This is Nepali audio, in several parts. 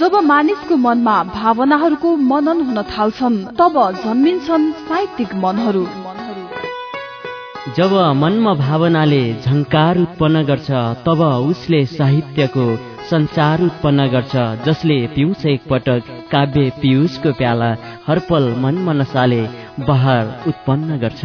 जब मानिसको मनमा भावनाहरूको मनन हुन थाल्छन् तब जन्मिन्छन् साहित्यिक मनहरू। जब मनमा भावनाले झङ्कार उत्पन्न गर्छ तब उसले साहित्यको संचार उत्पन्न गर्छ जसले पिउँछ एकपटक काव्य पियुषको प्याला हरपल मन मनसाले बहार उत्पन्न गर्छ।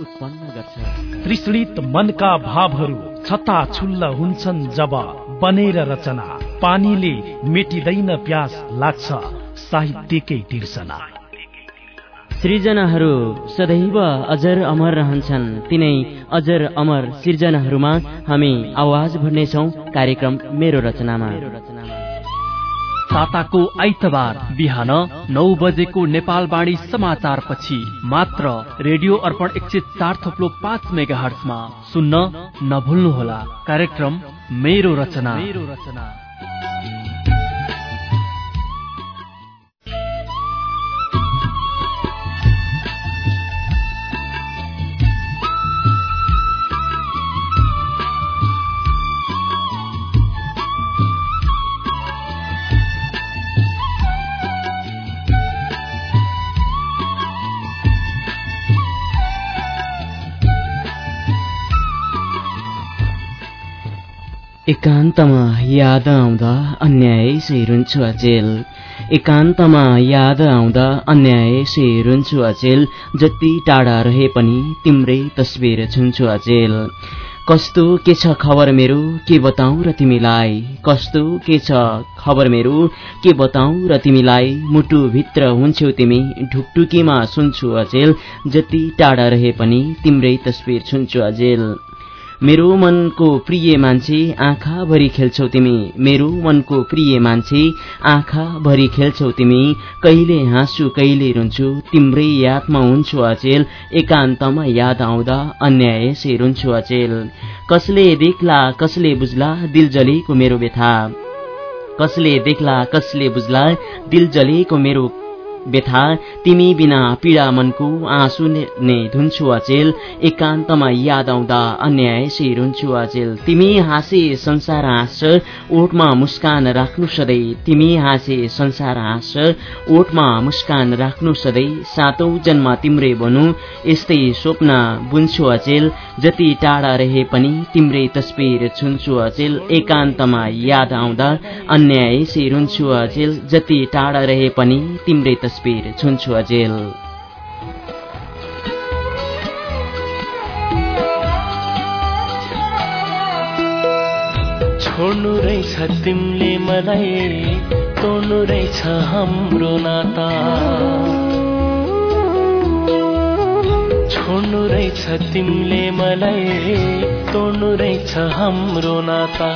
उत्पन्न मनका भावहरू छता छुल्ल हुन्छन् जब बनेर रचना पानीले मेटिँदैन प्यास लाग्छ साहित्यकै तिर्सना। सृजनाहरू सदैव अजर अमर रहन्छन्। तिनै अजर अमर सृजनाहरूमा हामी आवाज भर्नेछौ। कार्यक्रम मेरो रचनामा। साताको आइतबार बिहान नौ बजेको नेपालवाणी समाचार पछि मात्र रेडियो अर्पण एक सय चार थप्लो पाँच मेगा हर्समा सुन्न नभुल्नुहोला। कार्यक्रम मेरो रचना मेरो रचना। एकान्तमा याद आउँदा अन्याय से रुन्छु अचेल। एकान्तमा याद आउँदा अन्याय से रुन्छु अचेल। जति टाढा रहे पनि तिम्रै तस्बिर छुन्छु अचेल। कस्तो के छ खबर मेरो के बताऊ र तिमीलाई? कस्तो के छ खबर मेरो के बताऊ र तिमीलाई? मुटुभित्र हुन्छौ तिमी ढुकढुकीमा सुन्छु अचेल। जति टाढा रहे पनि तिम्रै तस्बिर छुन्छु अजेल मेरो मनको प्रिय मान्छे आँखाभरि खेल्छौ तिमी। मेरो मनको प्रिय मान्छे आँखाभरि खेल्छौ तिमी। कहिले हाँसु कहिले रुन्छु तिम्रै यादमा हुन्छु अचेल। एकान्तमा याद आउँदा अन्याय से रुन्छु अचेल। कसले देख्ला कसले बुझ्ला दिल जलेको मेरो व्यथा। कसले देख्ला कसले बुझ्ला दिल जलेको मेरो व्यथा तिमी बिना पीडा मनको आँसु ने धुन्छु अचेल एकान्तमा याद आउँदा अन्याय रुन्छु अचेल। तिमी हाँसे संसार हाँस्छ ओठमा मुस्कान राख्नु सधैँ। तिमी हाँसे संसार हाँस्छ ओठमा मुस्कान राख्नु सधैँ। सातौं जन्म तिम्रै भनु यस्तै स्वप्न बुन्छु अचेल। जति टाढा रहे पनि तिम्रै तस्बिर छुन्छु अचेल। एकान्तमा याद आउँदा अन्याय रुन्छु अचेल। जति टाढा रहे पनि तिम्रै तस्बिर छुन्छु अजेल छोड्नु रहेछ तिमीले मलाई तोड्नु रहेछ हाम्रो नाता। छोड्नु रहेछ तिमीले मलाई तोड्नु रहेछ हाम्रो नाता।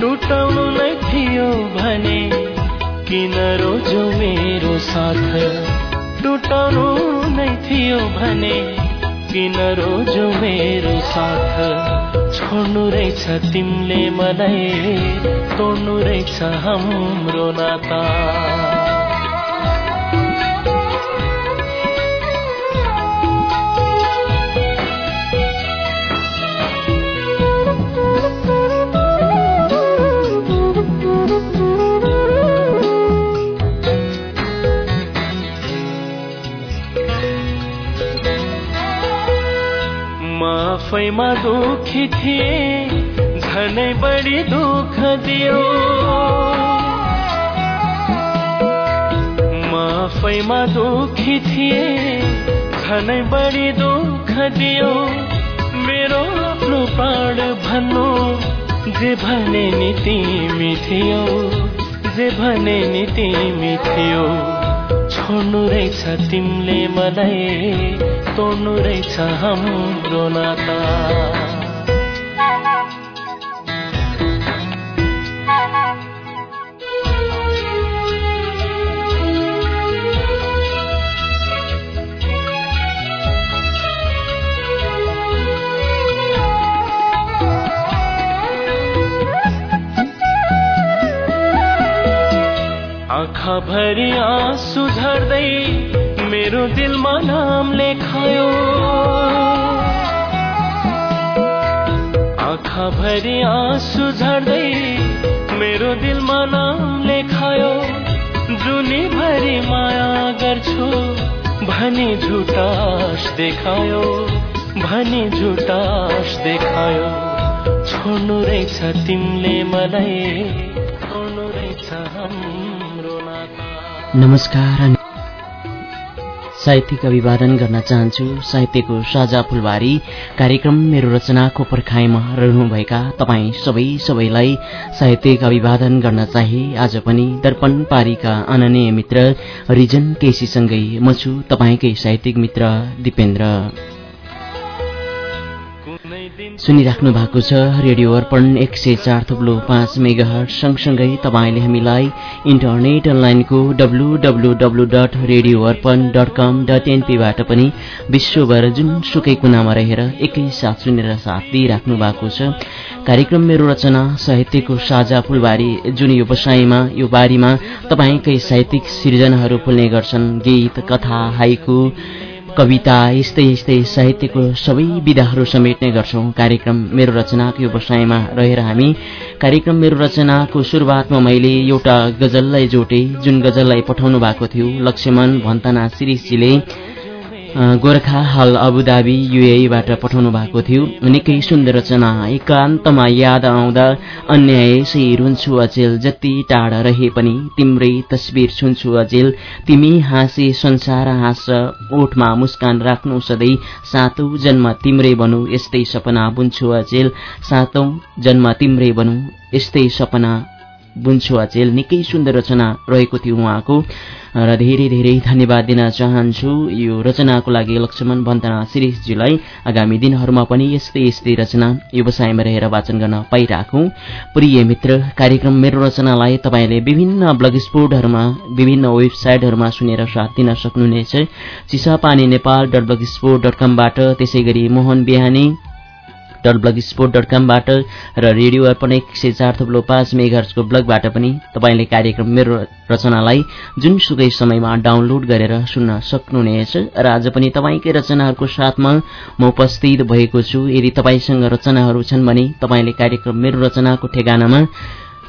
टुटाउनु नै थियो भने किन रोजो मेरो साथ टुटाउनु नै थियो भने किन रोजो मेरो साथ छोड्नु रहेछ तिमीले मलाई तोड्नु रहेछ हाम्रो नाता। आफैमा दुखी थिए झनै बढी दुःख दियो। म आफैमा दुखी थिए झनै बढी दुःख दियो। मेरो आफ्नो प्राण भन्नु जे भने नि तिमी थियो जे भने नि तिमी थियो। छोड्नु रहेछ तिमीले मलाई। तोड्नु रहेछ हाम्रो नाता। आँखा आँखाभरि आँसु झर्दै मेरो दिलमा नाम लेखायो आँखाभरि आँसु झर्दै मेरो दिलमा नाम लेखायो भरि माया गर्छु भनी झुटास देखायो। भनी झुटास देखायो। छोड्नु रहेछ तिमीले मलाई। नमस्कार साहित्यिक अभिवादन गर्न चाहन्छु। साहित्यको साझा फुलबारी कार्यक्रम मेरो रचनाको पर्खाइमा रहनुभएका तपाईँ सबै सबैलाई साहित्यिक अभिवादन गर्न चाहे। आज पनि दर्पण पारीका अननीय मित्र रिजन केसीसँगै म छु। तपाईँकै साहित्यिक मित्र दिपेन्द्र। सुनिराख्नु भएको छ। रेडियो अर्पण एक सय चार थुप्लो पाँच मेगा सँगसँगै तपाईँले हामीलाई इन्टरनेट अनलाइनको W W W dot radio Arpan dot com dot एनपीबाट पनि विश्वभर जुनसुकै कुनामा रहेर एकैसाथ सुनेर साथ दिइराख्नु भएको छ। कार्यक्रम मेरो रचना साहित्यको साझा फुलबारी जुन यो बसाईमा यो बारीमा तपाईँकै साहित्यिक सिर्जनाहरू फुल्ने गर्छन्। गीत कथा हाइकु कविता यस्तै यस्तै साहित्यको सबै विधाहरू समेट्ने गर्छौं। कार्यक्रम मेरो रचनाको यो रहेर हामी। कार्यक्रम मेरो रचनाको सुरुवातमा मैले एउटा गजललाई जोटे जुन गजललाई पठाउनु भएको थियो। लक्ष्मण भन्तना शिरिषजीले गोर्खा हल अबुधाबी युएबाट पठाउनु भएको थियो। निकै सुन्दर रचना एकान्तमा याद आउँदा अन्यायसै रुन्छु अचेल जति टाढा रहे पनि तिम्रै तस्बिर छुन्छु अचेल। तिमी हाँसे संसार हाँस ओठमा मुस्कान राख्नु सधैँ। सातौं जन्म तिम्रै बनौ यस्तै सपना बुन्छु अचेल। सातौं जन्म तिम्रै बनौ यस्तै सपना बुन्छु अचेल। निकै सुन्दर रचना रहेको थियो उहाँको। र धेरै धेरै धन्यवाद दिन चाहन्छु यो रचनाको लागि लक्ष्मण बन्तना शिरीषजीलाई। आगामी दिनहरूमा पनि यस्तै यस्तै रचना व्यवसायमा रहेर वाचन गर्न पाइराखौं। प्रिय मित्र कार्यक्रम मेरो रचनालाई तपाईँले विभिन्न ब्लग स्पोर्टहरूमा विभिन्न वेबसाइटहरूमा सुनेर साथ दिन सक्नुहुनेछ। Chisapani Nepal dot blog sport dot कमबाट त्यसै गरी Mohan Bihani dot blog sport dot कमबाट र रेडियो अर्पण एक सय चार थुप्लो पाँच मेघर्सको ब्लगबाट पनि तपाईँले कार्यक्रम मेरो रचनालाई जुनसुकै समयमा डाउनलोड गरेर सुन्न सक्नुहुनेछ र आज पनि तपाईँकै रचनाहरूको साथमा म उपस्थित भएको छु। यदि तपाईँसँग रचनाहरू छन् भने तपाईँले कार्यक्रम मेरो रचनाको ठेगानामा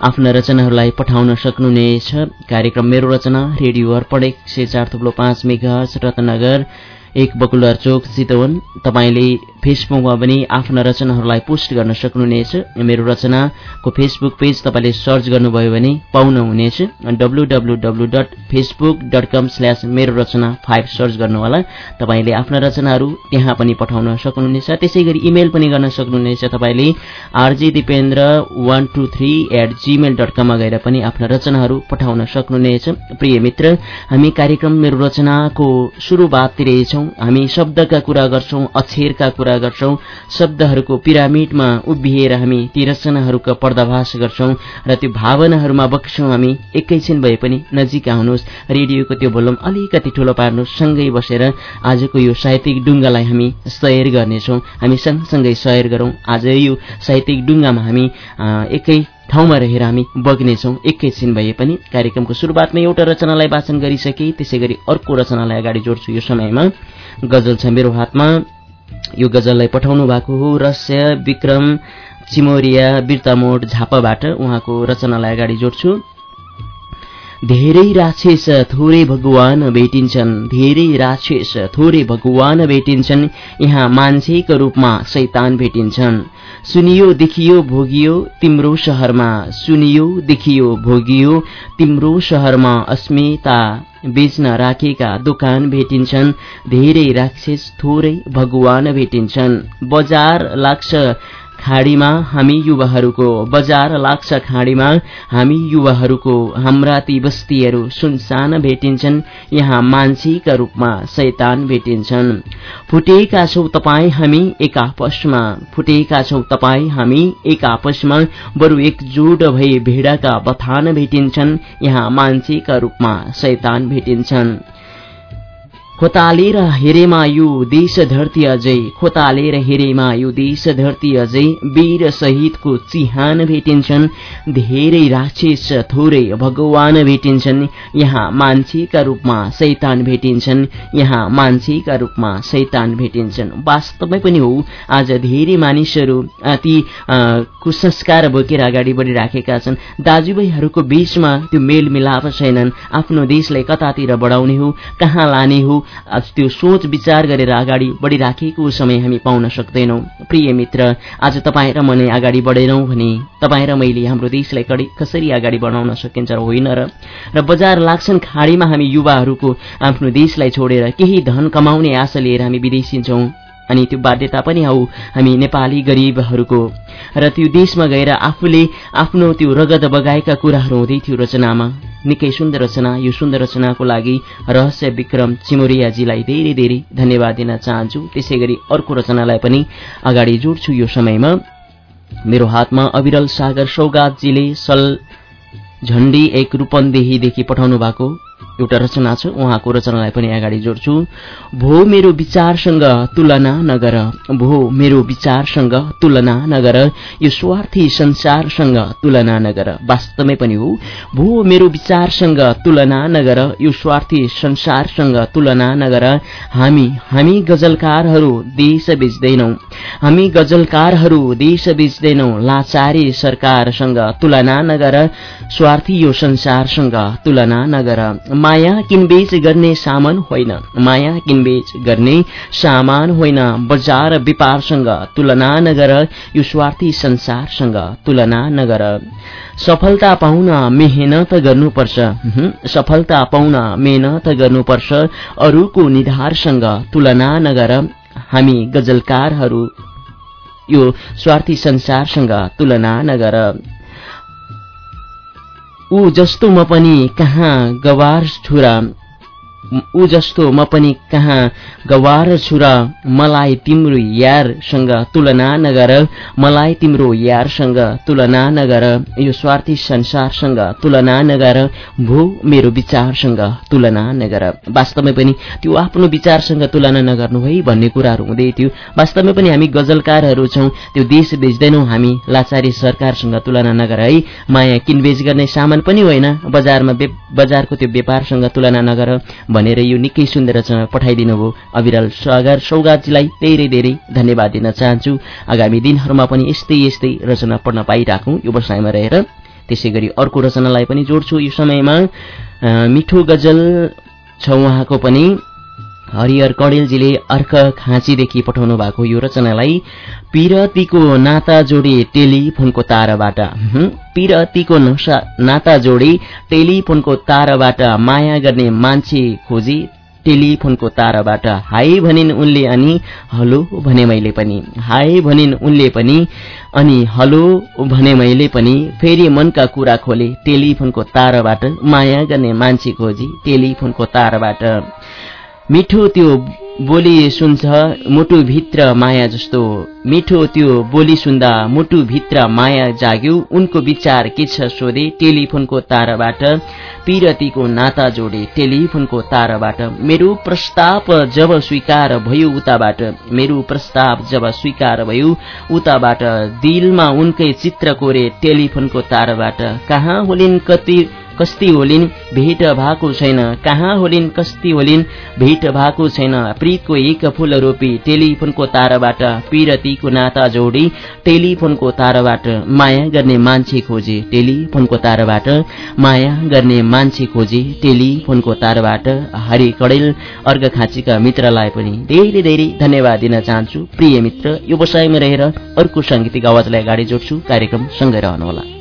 आफ्ना रचनाहरूलाई पठाउन सक्नुहुनेछ। कार्यक्रम मेरो रचना रेडियो अर्पण एक सय चार थुप्लो पाँच मेघर्स रत्नगर एक बकुलर चोक चितवन तपाईँले फेसबुकमा पनि आफ्ना रचनाहरूलाई पोस्ट गर्न सक्नुहुनेछ। मेरो रचनाको फेसबुक पेज तपाईँले सर्च गर्नुभयो भने पाउनुहुनेछ W W W dot Facebook dot com slash मेरो रचना फाइभ सर्च गर्नुहोला। तपाईँले आफ्ना रचनाहरू त्यहाँ पनि पठाउन सक्नुहुनेछ। त्यसै गरी इमेल पनि गर्न सक्नुहुनेछ। तपाईँले R G Dipendra one two three eight Gmail dot कममा गएर पनि आफ्ना रचनाहरू पठाउन सक्नुहुनेछ। प्रिय मित्र हामी कार्यक्रम मेरो रचनाको सुरुवाततिरै छौं। हामी शब्दका कुरा गर्छौं अक्षरका कुरा कुरा गर्छौं शब्दहरूको पिरामिडमा उभिएर हामी ती रचनाहरूको पर्दाभास गर्छौं र त्यो भावनाहरूमा बग्छौं हामी एकैछिन भए पनि नजिक आउनुहोस्। रेडियोको त्यो भोलुम अलिकति ठूलो पार्नुहोस् सँगै बसेर आजको यो साहित्यिक डुङ्गालाई हामी सयर गर्नेछौं। हामी सँगसँगै सयर गरौं। आज यो साहित्यिक डुङ्गामा हामी एकै ठाउँमा रहेर हामी बग्नेछौँ। एकैछिन भए पनि कार्यक्रमको सुरुवातमा एउटा रचनालाई वाचन गरिसके त्यसै गरी अर्को रचनालाई अगाडि जोड्छु यो समयमा। गजल छ मेरो हातमा। यो गजललाई पठाउनु भएको हो रहस्य विक्रम चिमोरिया बिर्तामोड झापाबाट। उहाँको रचनालाई अगाडि जोड्छु। धेरै राक्षेस थोरै भगवान भेटिन्छन्। धेरै राक्षेस थोरै भगवान भेटिन्छन्। यहाँ मान्छेको रूपमा शैतान भेटिन्छन्। सुनियो देखियो भोगियो तिम्रो शहरमा सुनियो देखियो भोगियो तिम्रो शहरमा अस्मिता बेच्न राखेका दोकान भेटिन्छन्। धेरै राक्षस थोरै भगवान भेटिन्छन्। बजार लाग्छ। खाडीमा हामी युवाहरूको बजार लाग्छ खाडीमा हामी युवाहरूको हाम्रा ती बस्तीहरू सुनसान भेटिन्छन् यहाँ मान्छेका रूपमा शैतान भेटिन्छन्। फुटेका छौ तपाईँ हामी एक आपसमा फुटेका छौ तपाईँ हामी एक आपसमा बरु एकजुट भई भेडाका बथान भेटिन्छन् यहाँ मान्छेका रूपमा शैतान भेटिन्छन्। खोतालेर हेरेमा यो देश धरती अझै खोतालेर हेरेमा यो देश धरती अझै वीर शहीदको चिहान भेटिन्छन् धेरै राक्षस थोरै भगवान भेटिन्छन् यहाँ मान्छेका रूपमा शैतान भेटिन्छन् यहाँ मान्छेका रूपमा शैतान भेटिन्छन्। वास्तवमै पनि हो आज धेरै मानिसहरू ती कुसंस्कार बोकेर अगाडि बढिराखेका छन्। दाजुभाइहरूको बीचमा त्यो मेलमिलाप छैनन्। आफ्नो देशलाई कतातिर बढाउने हो कहाँ लाने हो त्यो सोच विचार गरेर अगाडि बढिराखेको समय हामी पाउन सक्दैनौँ। प्रिय मित्र आज तपाईँ र म अगाडि बढेनौँ भने तपाईँ र मैले हाम्रो देशलाई कडि कसरी अगाडि बढाउन सकिन्छ होइन र बजार लाग्छन् खाडीमा हामी युवाहरूको आफ्नो देशलाई छोडेर केही धन कमाउने आशा लिएर हामी विदेशी छौँ। अनि त्यो बाध्यता पनि हौ। हामी नेपाली गरिबहरूको। र त्यो देशमा गएर आफूले आफ्नो त्यो रगत बगाएका कुराहरू हुँदै थियो रचनामा। निकै सुन्दर रचना यो सुन्दर रचनाको लागि रहस्य विक्रम चिमोरियाजीलाई धेरै धेरै धन्यवाद दिन चाहन्छु। त्यसै गरी अर्को रचनालाई पनि अगाडि जोड्छु यो समयमा। मेरो हातमा अविरल सागर सौगातजीले सल झण्डी एक रूपन्देहीदेखि पठाउनु भएको एउटा रचना छ। उहाँको रचनालाई पनि अगाडि जोड्छु। भो मेरो विचारसँग तुलना नगर। भो मेरो विचारसँग तुलना नगर। यो स्वार्थी संसारसँग तुलना नगर। वास्तवमै पनि हो। भो मेरो विचारसँग तुलना नगर। यो स्वार्थी संसारसँग तुलना नगर। हामी हामी गजलकारहरू देश बेच्दैनौ। हामी गजलकारहरू देश बेच्दैनौ। लाचारी सरकारसँग तुलना नगर। स्वार्थी यो संसारसँग तुलना नगर। माया किनबेच गर्ने सामान होइन। माया किनबेच गर्ने सामान होइन। बजार व्यापारसँग तुलना नगर यो स्वार्थी संसारसँग तुलना नगर। सफलता पाउन मेहनत गर्नुपर्छ। सफलता पाउन मेहनत गर्नुपर्छ। अरूको निधारसँग तुलना नगर। हामी गजलकारहरू यो स्वार्थी संसारसँग तुलना नगर। ऊ जस्तो म पनि कहाँ गवार छुरा ऊ जस्तो म पनि कहाँ गवार छु र मलाई तिम्रो यारसँग तुलना नगर। मलाई तिम्रो यारसँग तुलना नगर। यो स्वार्थी संसारसँग तुलना नगर। भो मेरो विचारसँग तुलना नगर। वास्तवमै पनि त्यो आफ्नो विचारसँग तुलना नगर्नु है भन्ने कुराहरू हुँदै थियो। वास्तवमै पनि हामी गजलकारहरू छौँ। त्यो देश बेच्दैनौँ हामी। लाचारी सरकारसँग तुलना नगर है। माया किनबेच गर्ने सामान पनि होइन। बजारमा बजारको त्यो व्यापारसँग तुलना नगर। भनेर यो निकै सुन्दर रचना पठाइदिनु भयो अविरल सागर सौगातजीलाई धेरै धेरै धन्यवाद दिन चाहन्छु। आगामी दिनहरूमा पनि यस्तै यस्तै रचना पढ्न पाइराखौँ। यो बसाइमा रहेर त्यसै गरी अर्को रचनालाई पनि जोड्छु। यो समयमा मिठो गजल छ उहाँको पनि। हरिहर कडेलजीले अर्क खाँचीदेखि पठाउनु भएको यो रचनालाई पिरतीको नाता जोडी टेलिफोनको ताराबाट। पिरतीको नाता जोडी टेलिफोनको ताराबाट माया गर्ने मान्छे खोजी टेलिफोनको ताराबाट। हाई भनिन् उनले अनि हलो भने मैले पनि। हाई भनिन् उनले पनि अनि हलो भने मैले पनि। फेरि मनका कुरा खोले टेलिफोनको ताराबाट। माया गर्ने मान्छे खोजी टेलिफोनको ताराबाट। मिठो त्यो बोली सुन्छ मुटुभित्र माया जस्तो। मिठो त्यो बोली सुन्दा मुटुभित्र माया जाग्यो। उनको विचार के छ सोधे टेलिफोनको ताराबाट। पिरतीको नाता जोडे टेलिफोनको ताराबाट। मेरो प्रस्ताव जब स्वीकार भयो उताबाट। मेरो प्रस्ताव जब स्वीकार भयो उताबाट। दिलमा उनकै चित्र कोरे टेलिफोनको ताराबाट। कहाँ होलिन् कति कस्ती होलिन् भेट भएको छैन। कहाँ होलिन् कस्ती होलिन् भेट भएको छैन। प्रीतको एक फूल रोपी टेलिफोनको ताराबाट पिरतीको नाता जोडी टेलिफोनको ताराबाट माया गर्ने मान्छे खोजे टेलिफोनको ताराबाट माया गर्ने मान्छे खोजे टेलिफोनको ताराबाट। हरि कडेल अर्घ खाँचीका मित्रलाई पनि धेरै धेरै धन्यवाद दिन चाहन्छु। प्रिय मित्र यो बसाइमा रहेर अर्को साङ्गीतिक आवाजलाई अगाडि जोड्छु। कार्यक्रम सँगै रहनुहोला।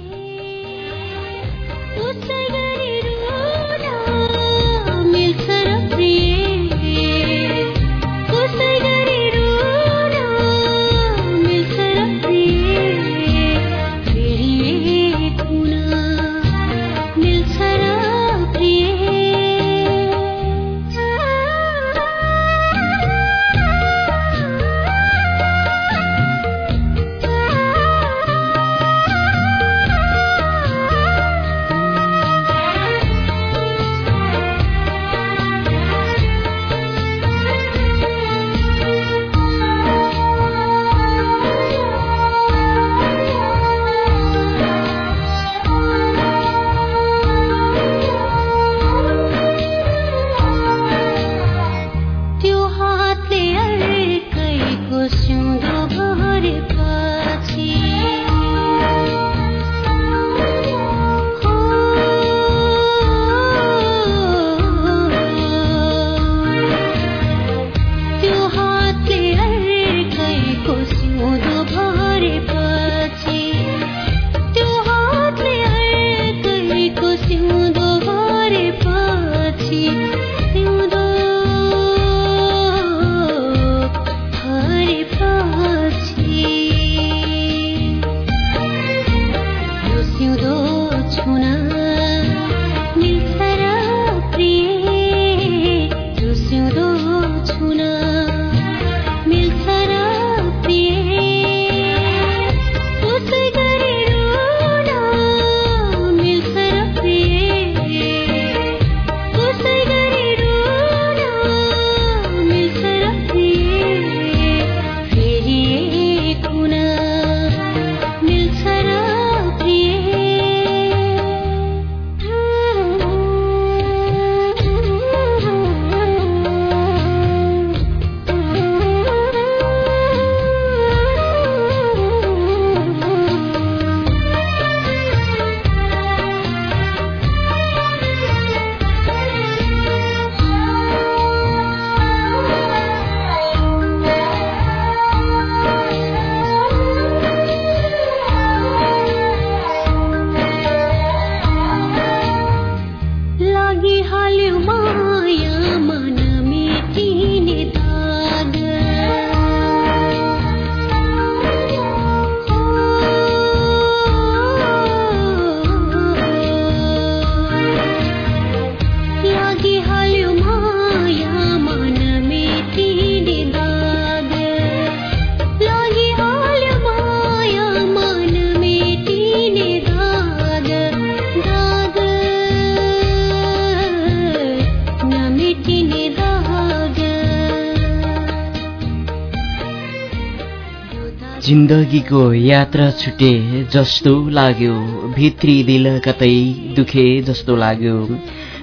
जिन्दगीको यात्रा छुटे जस्तो लाग्यो। भित्री दिल कतै दुखे जस्तो लाग्यो।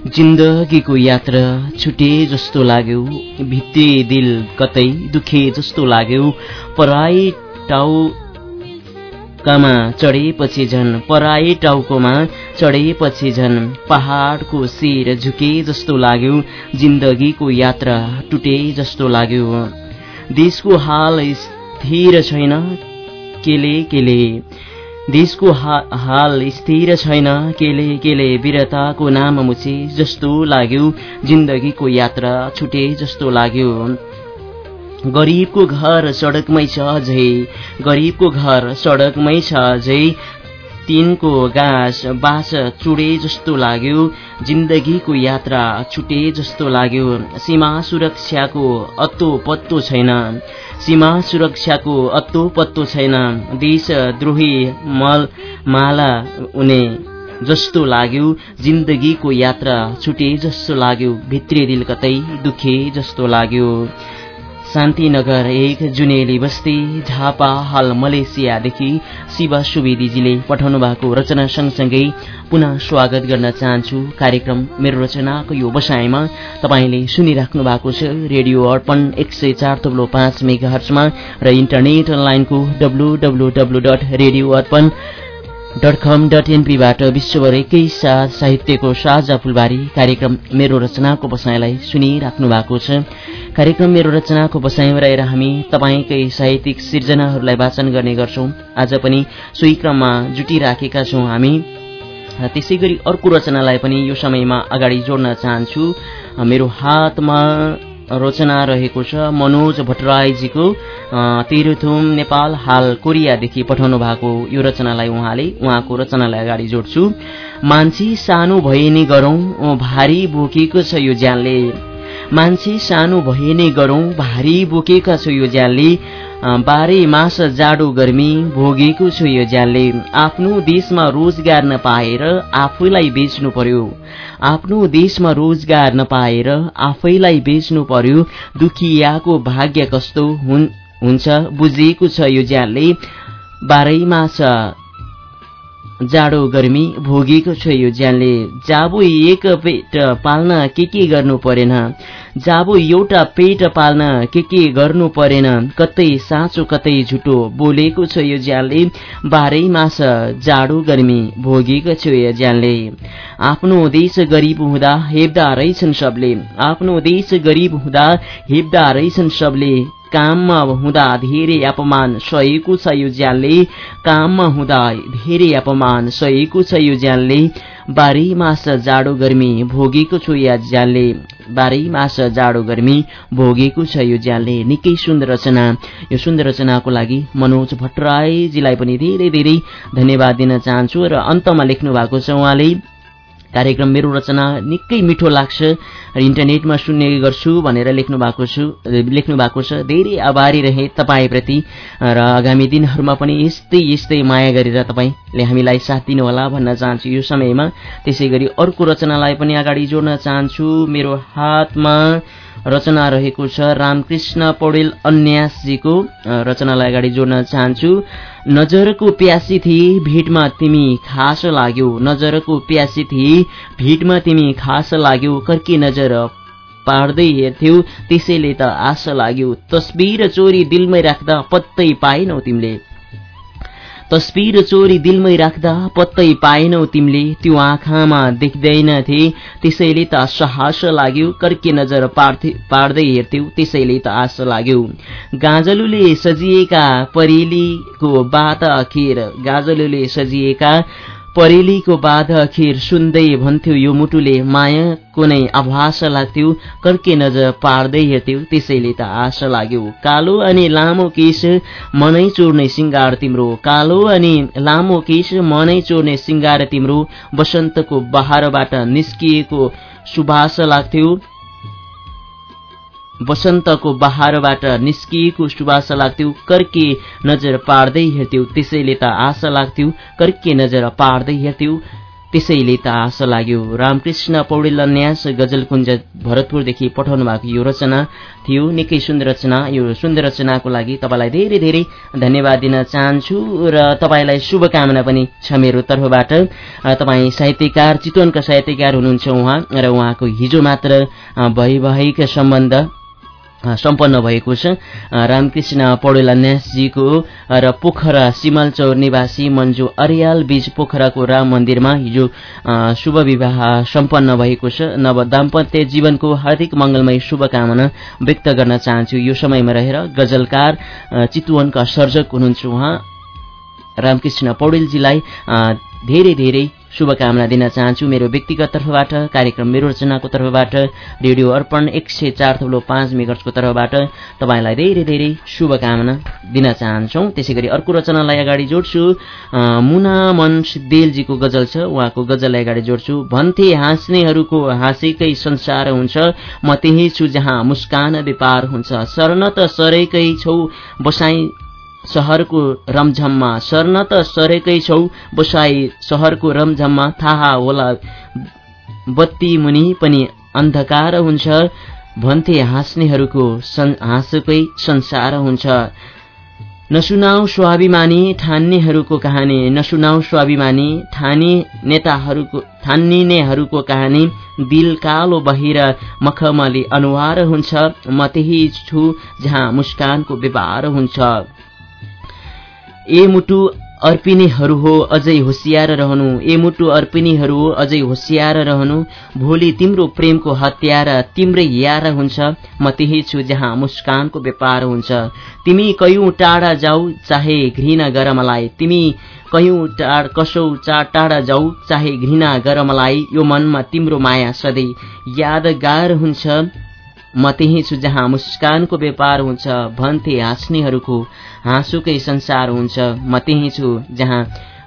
जिन्दगीको यात्रा छुटे जस्तो लाग्यो। भित्री दिल कतै दुखे जस्तो लाग्यो। पराई टाउकामा चढेपछि झन् पराई टाउकोमा चढेपछि झन् पहाडको शिर झुके जस्तो लाग्यो। जिन्दगीको यात्रा टुटे जस्तो लाग्यो। देशको हाल स्थिर छैन। केले केले। देशको हाल स्थिर छैन। केले केले वीरताको नाम मुछे जस्तो लाग्यो। जिन्दगीको यात्रा छुटे जस्तो लाग्यो। गरिबको घर सडकमै छ अझै। गरिबको घर सडकमै छ अझै। तिनको गाँस बास चुडे जस्तो लाग्यो जिन्दगीको यात्रा छुटे जस्तो लाग्यो। सीमा सुरक्षाको अत्तो पत्तो छैन। सीमा सुरक्षाको अत्तो पत्तो छैन। देशद्रोही मल माला उनी जस्तो लाग्यो। जिन्दगीको यात्रा छुटे जस्तो लाग्यो। भित्री दिल कतै दुखे जस्तो लाग्यो। शान्तिनगर एक जुनेली बस्ती झापा हाल मलेसियादेखि शिव सुवेदीजीले पठाउनु भएको रचना सँगसँगै पुनः स्वागत गर्न चाहन्छु। कार्यक्रम मेरो रचनाको यो बसाइमा तपाईँले सुनिराख्नु भएको छ रेडियो अर्पण एक सय चार तब्लो पाँच मेगा हर्चमा र इन्टरनेट अनलाइनको W W W dot radio Arpan dot com dot एनपीबाट विश्वभर साहित्यको साझा फुलबारी कार्यक्रम मेरो रचनाको बसाइलाई सुनिराख्नु भएको छ। कार्यक्रम मेरो रचनाको बसाइमा रहेर हामी तपाईँकै साहित्यिक सिर्जनाहरूलाई वाचन गर्ने गर्छौं। आज पनि सोही क्रममा जुटिराखेका छौं हामी। त्यसै गरी अर्को रचनालाई पनि यो समयमा अगाडि जोड्न चाहन्छु। मेरो हातमा रचना रहेको छ। मनोज भट्टराईजीको तेह्रथुम नेपाल हाल कोरियादेखि पठाउनु भएको यो रचनालाई उहाँले उहाँको रचनालाई अगाडि जोड्छु। मान्छे सानो भए नै गरौं भारी बोकेको छ यो ज्यानले। मान्छे सानो भए नै गरौं भारी बोकेका छ यो ज्यानले। बाह्रै मास जाडो गर्मी भोगेको छु यो ज्यानले। आफ्नो देशमा रोजगार नपाएर आफैलाई बेच्नु पर्यो। आफ्नो देशमा रोजगार नपाएर आफैलाई बेच्नु पर्यो। दुखियाको भाग्य कस्तो हुन्छ बुझेको छ यो ज्यानले। बाह्रै मास जाडो गर्मी भोगेको छ यो ज्यानले। जाबो एक पेट पाल्न के के गर्नु परेन? जाबो एउटा पेट पाल्न के के गर्नु परेन? कतै साँचो कतै झुटो बोलेको छ यो ज्यानले। बाह्रै मास जाडो गर्मी भोगेको छ यो ज्यानले। आफ्नो देश गरिब हुँदा हेप्दा रहेछन् सबले। आफ्नो देश गरिब हुँदा हेप्दा रहेछन् सबले। काममा हुँदा धेरै अपमान सहेको छ यो ज्यानले। काममा हुँदा धेरै अपमान सहेको छ यो ज्यानले। बाह्रै मास जाडो गर्मी भोगेको छु या ज्यानले। बाह्रै मास जाडो गर्मी भोगेको छ यो ज्यानले। निकै सुन्दर रचना। यो सुन्दर रचनाको लागि मनोज भट्टराईजीलाई पनि धेरै धेरै धन्यवाद दिन चाहन्छु र अन्तमा लेख्नु भएको छ उहाँले कार्यक्रम मेरो रचना निकै मिठो लाग्छ र इन्टरनेटमा सुन्ने गर्छु भनेर लेख्नु भएको छु लेख्नु भएको छ। धेरै आभारी रहे तपाईँप्रति र आगामी दिनहरूमा पनि यस्तै यस्तै माया गरेर तपाईँले हामीलाई साथ दिनुहोला भन्न चाहन्छु यो समयमा। त्यसै अर्को रचनालाई पनि अगाडि जोड्न चाहन्छु। मेरो हातमा रचना रहेको छ। रामकृष्ण पौडेल अन्यासजीको रचनालाई अगाडि जोड्न चाहन्छु। नजरको प्यासी थिए भिडमा तिमी खास लाग्यो। नजरको प्यासी थिए भिडमा तिमी खास लाग्यो। कर्की नजर पार्दै हेर्थ्यौ त्यसैले त आशा लाग्यो। तस्बिर चोरी दिलमै राख्दा पत्तै पाएनौ तिमीले। तस्बिर चोरी दिलमै राख्दा पत्तै पाएनौ तिमीले त्यो आँखामा देख्दैनथे त्यसैले त साहस लाग्यो कर्के नजर पार्दै हेर्थ्यौ त्यसैले त आश लाग्यो। गाजलुले सजिएका परेलीको बात अखेर गाजलुले सजिएका परेलीको बाध अखिर सुन्दै भन्थ्यो यो मुटुले माया कुनै आभास लाग्थ्यो कर्के नजर पार्दै हेर्थ्यौ त्यसैले त आशा लाग्यो। कालो अनि लामो केश मनै चोर्ने सिङ्गार तिम्रो। कालो अनि लामो केश मनै चोर्ने सिङ्गार तिम्रो। वसन्तको बहारबाट निस्किएको सुभाष लाग्थ्यो। वसन्तको बहारबाट निस्किएको सुवास लाग्थ्यो कर्के नजर पार्दै हेर्थ्यौ त्यसैले त आशा लाग्थ्यो कर्के नजर पार्दै हेर्थ्यौ त्यसैले त आशा लाग्यो। रामकृष्ण पौडेल न्यास गजलकुञ्ज भरतपुरदेखि पठाउनु भएको यो रचना थियो। निकै सुन्दर रचना यो सुन्दर रचनाको लागि तपाईँलाई धेरै धेरै धन्यवाद दिन चाहन्छु र तपाईँलाई शुभकामना पनि छ मेरो तर्फबाट। तपाईँ साहित्यकार चितवनका साहित्यकार हुनुहुन्छ उहाँ र उहाँको हिजो मात्र वैवाहिक सम्बन्ध सम्पन्न भएको छ। रामकृष्ण पौडेला न्यासजीको र पोखरा सिमलचौर निवासी मन्जु अरियाल बीच पोखराको राम मन्दिरमा हिजो शुभ विवाह सम्पन्न भएको छ। नव दाम्पत्य जीवनको हार्दिक मङ्गलमय शुभकामना व्यक्त गर्न चाहन्छु। यो समयमा रहेर गजलकार चितवनका सर्जक हुनुहुन्छ उहाँ। रामकृष्ण पौडेलजीलाई धेरै धेरै शुभकामना दिन चाहन्छु मेरो व्यक्तिगत तर्फबाट कार्यक्रम मेरो रचनाको तर्फबाट रेडियो अर्पण एक सय चार थप्लो पाँच मेगर्सको तर्फबाट तपाईँलाई धेरै धेरै शुभकामना दिन चाहन्छौँ। त्यसै गरी अर्को रचनालाई अगाडि जोड्छु। मुना मन सिद्धेलजीको गजल छ उहाँको गजललाई अगाडि जोड्छु। भन्थे हाँस्नेहरूको हाँसेकै संसार हुन्छ म त्यही छु जहाँ मुस्कान व्यापार हुन्छ। सर्न त सरेकै छौ बसाई सहरको रमझममा। सर्न त सरेकै छौ बसाई सहरको रमझममा। थाहा होला बत्ती मुनि पनि अन्धकार हुन्छ। भन्थे हाँस्नेहरूको हाँसकै संसार हुन्छ। नसुनाउ स्वाभिमानी ठान्नेहरूको कहानी नसुनाउ स्वाभिमानी ठानी नेताहरूको ठान्निनेहरूको कहानी। दिल कालो बहिर मखमली अनुहार हुन्छ। म त्यही छु जहाँ मुस्कानको व्यवहार हुन्छ। ए मुटु अर्पिनेहरू हो अझै होसियार रहनु। ए मुटु अर्पिनीहरू हो अझै होसियार रहनु। भोलि तिम्रो प्रेमको हत्यार तिम्रै यार हुन्छ। म त्यही छु जहाँ मुस्कानको व्यापार हुन्छ। तिमी कयौं टाढा जाऊ चाहे घृणा गर मलाई। तिमी कयौं टाढ कसौ चा टाढा जाऊ चाहे घृणा गर मलाई। यो मनमा तिम्रो माया सधैँ यादगार हुन्छ। म त्यही छु जहाँ मुस्कानको व्यापार हुन्छ भन्थे हाँस्नेहरूको हाँसुकै संसार हुन्छ। म त्यही छु जहाँ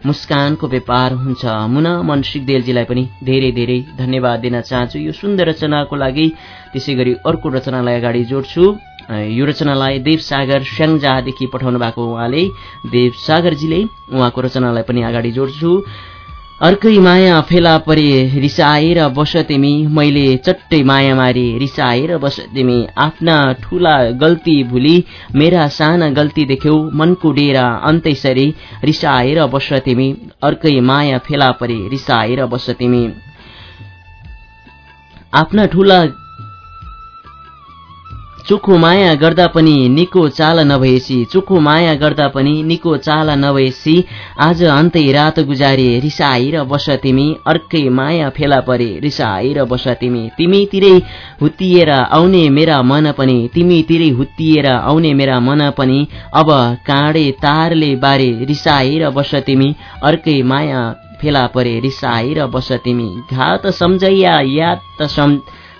मुस्कानको व्यापार हुन्छ। मुना मन सिगदेलजीलाई पनि धेरै धेरै धन्यवाद दिन चाहन्छु। यो सुन्दर रचनाको लागि त्यसै गरी अर्को रचनालाई अगाडि जोड्छु। यो रचनालाई देवसागर स्याङजादेखि पठाउनु भएको उहाँले। देवसागरजीले उहाँको रचनालाई पनि अगाडि जोड्छु। अर्कै माया फेला परे रिसाएर बस तिमी। मैले चट्टै माया मारे रिसाएर बस तिमी। आफ्ना ठूला गल्ती भुली मेरा साना गल्ती देख्यौ मनको डेरा अन्तैसरी रिसाएर बस तिमी अर्कै माया फेला परे रिसाएर बस तिमी। आफ्ना ठूला चोखो माया गर्दा पनि निको चाल नभएसी चोखो माया गर्दा पनि निको चाल नभएसी आज अन्तै रात गुजारे रिसाएर बस तिमी अर्कै माया फेला परे रिसाएर बस तिमी। तिमीतिरै हुत्तिएर आउने मेरा मन पनि तिमीतिरै हुत्तिएर आउने मेरा मन पनि अब काँडे तारले बारे रिसाएर बस तिमी अर्कै माया फेला परे रिसाएर बस तिमी। घात सम्झैया याद त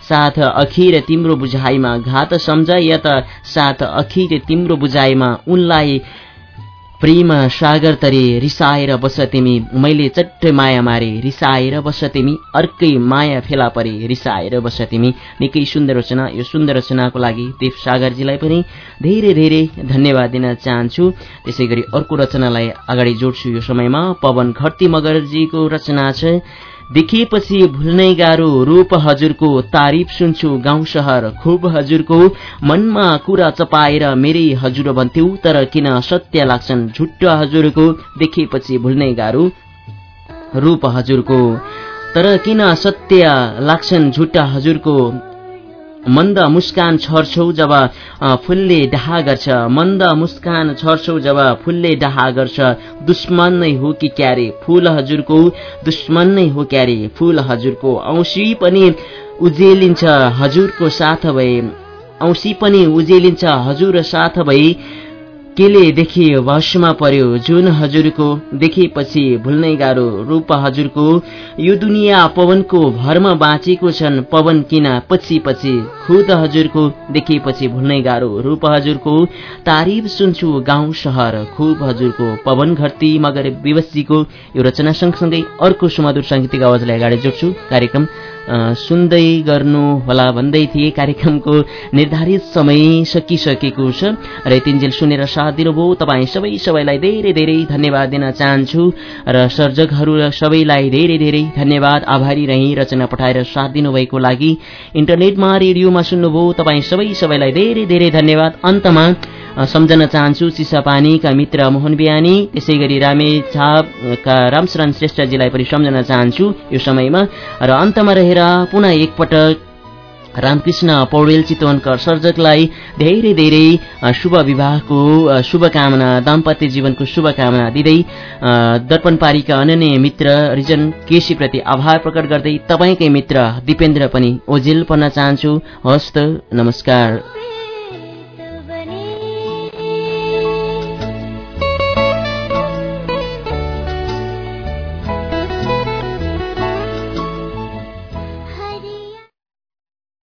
साथ अखिर तिम्रो बुझाइमा घात सम्झ या त साथ अखिर तिम्रो बुझाइमा उनलाई प्रेम सागर तरे रिसाएर बस तिमी। मैले चट्ट माया मारे रिसाएर बस तिमी। अर्कै माया फेला परे रिसाएर बस तिमी। निकै सुन्दर रचना। यो सुन्दर रचनाको लागि देव सागरजीलाई पनि धेरै धेरै धन्यवाद दिन चाहन्छु। त्यसै अर्को रचनालाई अगाडि जोड्छु। यो समयमा पवन घट्ती मगरजीको रचना छ। देखिएपछि भुल्नै गाह्रो रूप हजुरको तारिफ सुन्छु गाउँ सहर खुब हजुरको मनमा कुरा चपाएर मेरै हजुर भन्थ्यौ तर किन सत्य लाग्छन् झुट्ट हजुरको देखेपछि भुल्नै गाह्रो रूप हजुरको। तर किन सत्य लाग्छन् झुट्टा हजुरको मन्द मुस्कान छर्छौ जब फुलले डाहा गर्छ। मन्द मुस्कान छर्छौ जब फुलले डाहा गर्छ। दुश्मन नै हो कि क्यारे? फूल हजुरको दुश्मन नै हो क्यारे? फूल हजुरको औँसी पनि उजेलिन्छ हजुरको साथ भए। औँसी पनि उजेलिन्छ हजुर साथ भई केले देखे वशमा पर्यो जुन हजुरको देखेपछि भुल्नै गाह्रो रूप हजुरको यो दुनियाँ पवनको भरमा बाँचेको छन् पवन किन पछि पछि खुद हजुरको देखेपछि भुल्नै गाह्रो रूप हजुरको तारिफ सुन्छु गाउँ सहर खुब हजुरको पवन घरती मगर विवशजीको यो रचना सँगसँगै अर्को सुमधुर साङ्गीतिक आवाजलाई अगाडि जोड्छु। कार्यक्रम सुन्दै गर्नु होला भन्दै थिए कार्यक्रमको निर्धारित समय सकिसकेको छ। र यतिन्जेल सुनेर साथ दिनुभयो। तपाईँ सबै सबैलाई धेरै धेरै धन्यवाद दिन चाहन्छु। र सर्जकहरू र सबैलाई धेरै धेरै धन्यवाद। आभारी रही रचना पठाएर साथ दिनुभएको लागि। इन्टरनेटमा रेडियोमा सुन्नुभयो। तपाईँ सबै सबैलाई धेरै धेरै धन्यवाद। अन्तमा सम्झन चाहन्छु चिसापानीका मित्र मोहन बिहानी त्यसै गरी रामेछापका रामशरण श्रेष्ठजीलाई पनि सम्झन चाहन्छु यो समयमा। र अन्तमा रहेर पुनः एकपटक रामकृष्ण पौडेल चितवनकर सर्जकलाई धेरै धेरै शुभ विवाहको शुभकामना दाम्पत्य जीवनको शुभकामना दिँदै दर्पण पारीका अनन्य मित्र रिजन केसीप्रति आभार प्रकट गर्दै तपाईँकै मित्र दिपेन्द्र पनि ओझेल पर्न चाहन्छु। हस्त नमस्कार।